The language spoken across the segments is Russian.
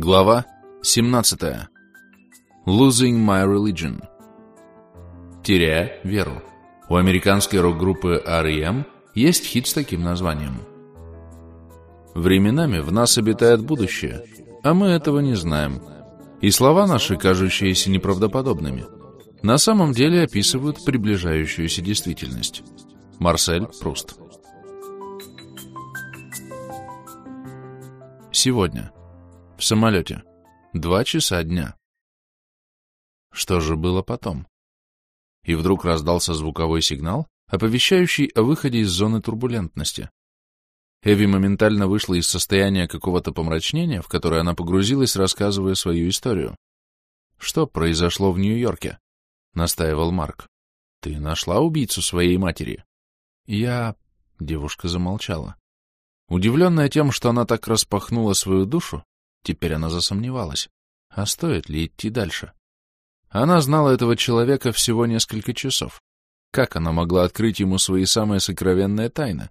Глава 17. Losing My Religion. Теряя веру. У американской рок-группы R.E.M. есть хит с таким названием. Временами в нас обитает будущее, а мы этого не знаем. И слова наши, кажущиеся неправдоподобными, на самом деле описывают приближающуюся действительность. Марсель Пруст. Сегодня. В самолете. Два часа дня. Что же было потом? И вдруг раздался звуковой сигнал, оповещающий о выходе из зоны турбулентности. Эви моментально вышла из состояния какого-то помрачнения, в которое она погрузилась, рассказывая свою историю. «Что произошло в Нью-Йорке?» — настаивал Марк. «Ты нашла убийцу своей матери?» «Я...» — девушка замолчала. Удивленная тем, что она так распахнула свою душу, теперь она засомневалась, а стоит ли идти дальше. Она знала этого человека всего несколько часов. Как она могла открыть ему свои самые сокровенные тайны?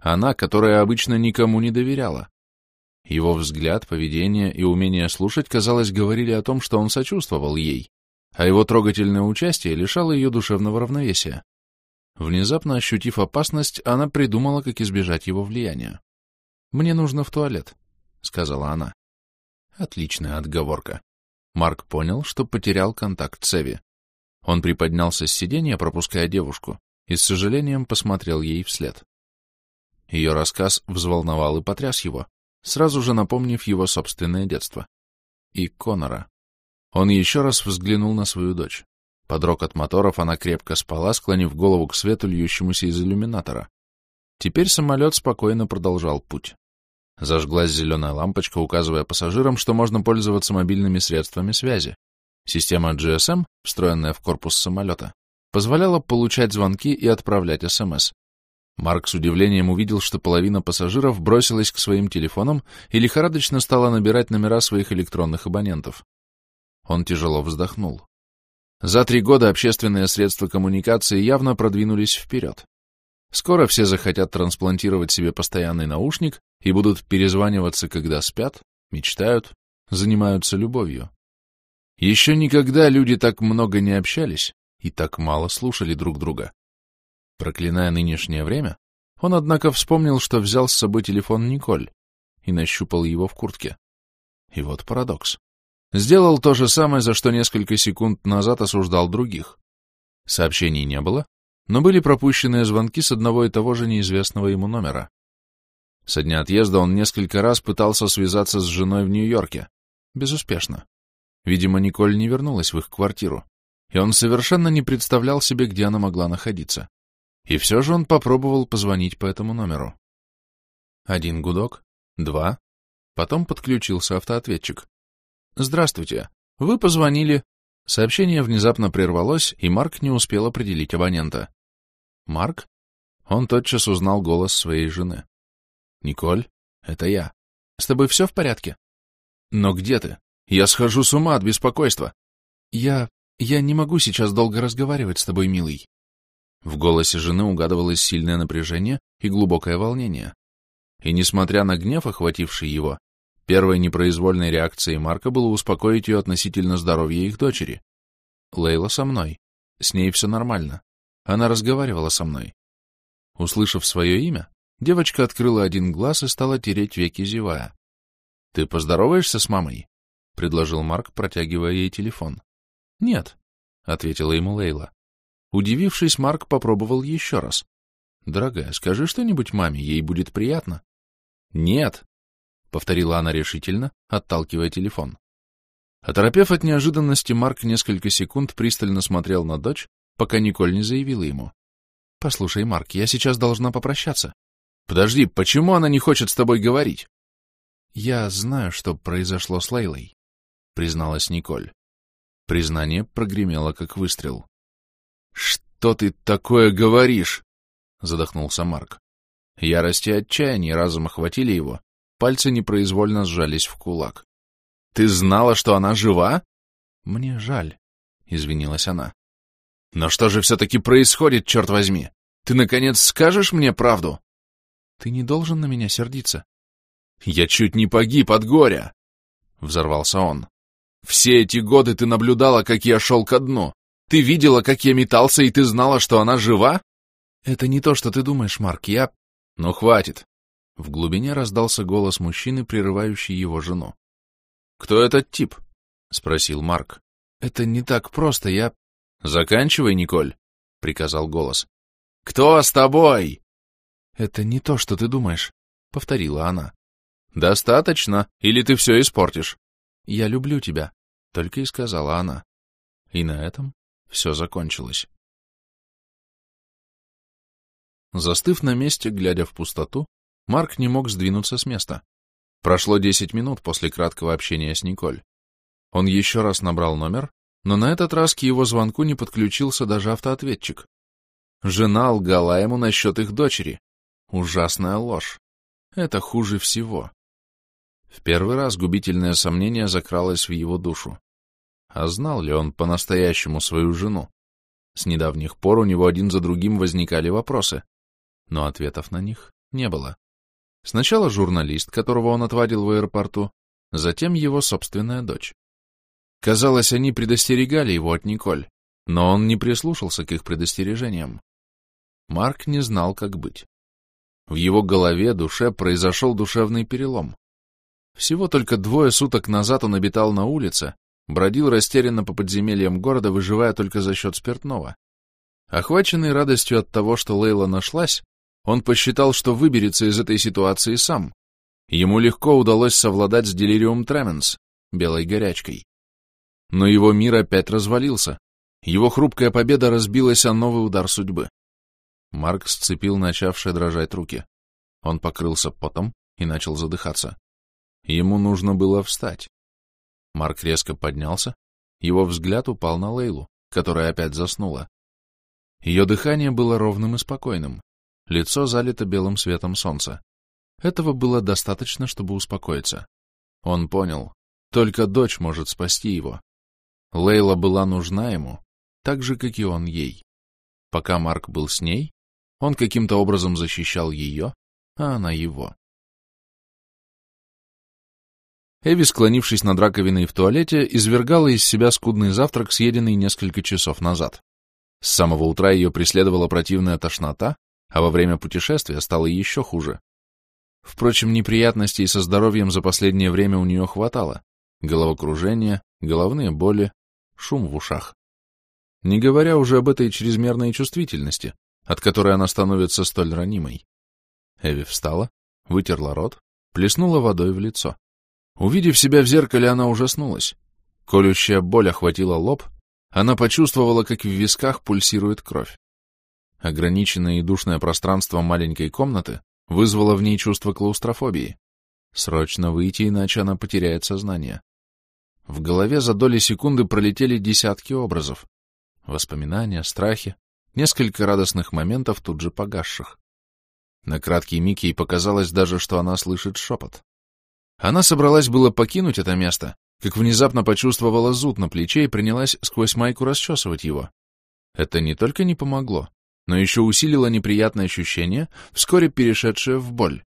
Она, которая обычно никому не доверяла. Его взгляд, поведение и умение слушать, казалось, говорили о том, что он сочувствовал ей, а его трогательное участие лишало ее душевного равновесия. Внезапно ощутив опасность, она придумала, как избежать его влияния. «Мне нужно в туалет», — сказала она. Отличная отговорка. Марк понял, что потерял контакт с Эви. Он приподнялся с сиденья, пропуская девушку, и с сожалением посмотрел ей вслед. Ее рассказ взволновал и потряс его, сразу же напомнив его собственное детство. И Конора. Он еще раз взглянул на свою дочь. Под рокот моторов она крепко спала, склонив голову к свету, льющемуся из иллюминатора. Теперь самолет спокойно продолжал путь. Зажглась зеленая лампочка, указывая пассажирам, что можно пользоваться мобильными средствами связи. Система GSM, встроенная в корпус самолета, позволяла получать звонки и отправлять СМС. Марк с удивлением увидел, что половина пассажиров бросилась к своим телефонам и лихорадочно стала набирать номера своих электронных абонентов. Он тяжело вздохнул. За три года общественные средства коммуникации явно продвинулись вперед. Скоро все захотят трансплантировать себе постоянный наушник и будут перезваниваться, когда спят, мечтают, занимаются любовью. Еще никогда люди так много не общались и так мало слушали друг друга. Проклиная нынешнее время, он, однако, вспомнил, что взял с собой телефон Николь и нащупал его в куртке. И вот парадокс. Сделал то же самое, за что несколько секунд назад осуждал других. Сообщений не было, но были пропущенные звонки с одного и того же неизвестного ему номера. Со дня отъезда он несколько раз пытался связаться с женой в Нью-Йорке. Безуспешно. Видимо, Николь не вернулась в их квартиру, и он совершенно не представлял себе, где она могла находиться. И все же он попробовал позвонить по этому номеру. Один гудок, два, потом подключился автоответчик. «Здравствуйте. Вы позвонили Сообщение внезапно прервалось, и Марк не успел определить абонента. «Марк?» Он тотчас узнал голос своей жены. «Николь, это я. С тобой все в порядке?» «Но где ты? Я схожу с ума от беспокойства». «Я... я не могу сейчас долго разговаривать с тобой, милый». В голосе жены угадывалось сильное напряжение и глубокое волнение. И несмотря на гнев, охвативший его, Первой непроизвольной реакцией Марка было успокоить ее относительно здоровья их дочери. Лейла со мной. С ней все нормально. Она разговаривала со мной. Услышав свое имя, девочка открыла один глаз и стала тереть веки, зевая. — Ты поздороваешься с мамой? — предложил Марк, протягивая ей телефон. — Нет, — ответила ему Лейла. Удивившись, Марк попробовал еще раз. — Дорогая, скажи что-нибудь маме, ей будет приятно. — Нет, повторила она решительно, отталкивая телефон. Оторопев от неожиданности, Марк несколько секунд пристально смотрел на дочь, пока Николь не заявила ему. — Послушай, Марк, я сейчас должна попрощаться. — Подожди, почему она не хочет с тобой говорить? — Я знаю, что произошло с Лейлой, — призналась Николь. Признание прогремело, как выстрел. — Что ты такое говоришь? — задохнулся Марк. Ярость и отчаяние разом охватили его, Пальцы непроизвольно сжались в кулак. «Ты знала, что она жива?» «Мне жаль», — извинилась она. «Но что же все-таки происходит, черт возьми? Ты, наконец, скажешь мне правду?» «Ты не должен на меня сердиться». «Я чуть не погиб от горя!» взорвался он. «Все эти годы ты наблюдала, как я шел ко дну. Ты видела, как я метался, и ты знала, что она жива?» «Это не то, что ты думаешь, Марк, я...» «Ну, хватит!» В глубине раздался голос мужчины, прерывающий его жену. «Кто этот тип?» — спросил Марк. «Это не так просто, я...» «Заканчивай, Николь!» — приказал голос. «Кто с тобой?» «Это не то, что ты думаешь», — повторила она. «Достаточно, или ты все испортишь?» «Я люблю тебя», — только и сказала она. И на этом все закончилось. Застыв на месте, глядя в пустоту, Марк не мог сдвинуться с места. Прошло десять минут после краткого общения с Николь. Он еще раз набрал номер, но на этот раз к его звонку не подключился даже автоответчик. Жена лгала ему насчет их дочери. Ужасная ложь. Это хуже всего. В первый раз губительное сомнение закралось в его душу. А знал ли он по-настоящему свою жену? С недавних пор у него один за другим возникали вопросы, но ответов на них не было. Сначала журналист, которого он отвадил в аэропорту, затем его собственная дочь. Казалось, они предостерегали его от Николь, но он не прислушался к их предостережениям. Марк не знал, как быть. В его голове, душе произошел душевный перелом. Всего только двое суток назад он обитал на улице, бродил растерянно по подземельям города, выживая только за счет спиртного. Охваченный радостью от того, что Лейла нашлась, он посчитал, что выберется из этой ситуации сам. Ему легко удалось совладать с делириум тременс, белой горячкой. Но его мир опять развалился. Его хрупкая победа разбилась о новый удар судьбы. Марк сцепил начавшие дрожать руки. Он покрылся потом и начал задыхаться. Ему нужно было встать. Марк резко поднялся, его взгляд упал на Лейлу, которая опять заснула. Ее дыхание было ровным и спокойным, лицо залито белым светом солнца. Этого было достаточно, чтобы успокоиться. Он понял, только дочь может спасти его. Лейла была нужна ему, так же, как и он ей. Пока Марк был с ней, он каким-то образом защищал ее, а она его. Эви, склонившись над раковиной в туалете, извергала из себя скудный завтрак, съеденный несколько часов назад. С самого утра ее преследовала противная тошнота, а во время путешествия стало еще хуже. Впрочем, неприятностей со здоровьем за последнее время у нее хватало. Головокружение, головные боли, шум в ушах. Не говоря уже об этой чрезмерной чувствительности, от которой она становится столь ранимой. Эви встала, вытерла рот, плеснула водой в лицо. Увидев себя в зеркале, она ужаснулась. Колющая боль охватила лоб, она почувствовала, как в висках пульсирует кровь. Ограниченное и душное пространство маленькой комнаты вызвало в ней чувство клаустрофобии. Срочно выйти, иначе она потеряет сознание. В голове за доли секунды пролетели десятки образов. Воспоминания, страхи, несколько радостных моментов тут же погасших. На краткий миг ей показалось даже, что она слышит шепот. Она собралась было покинуть это место, как внезапно почувствовала зуд на плече и принялась сквозь майку расчесывать его. Это не только не помогло, но еще усилило неприятное ощущение, вскоре перешедшее в боль.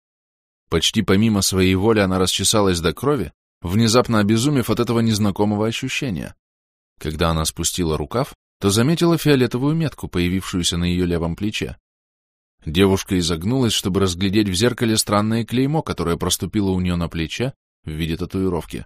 Почти помимо своей воли она расчесалась до крови, внезапно обезумев от этого незнакомого ощущения. Когда она спустила рукав, то заметила фиолетовую метку, появившуюся на ее левом плече. Девушка изогнулась, чтобы разглядеть в зеркале странное клеймо, которое проступило у нее на плече в виде татуировки.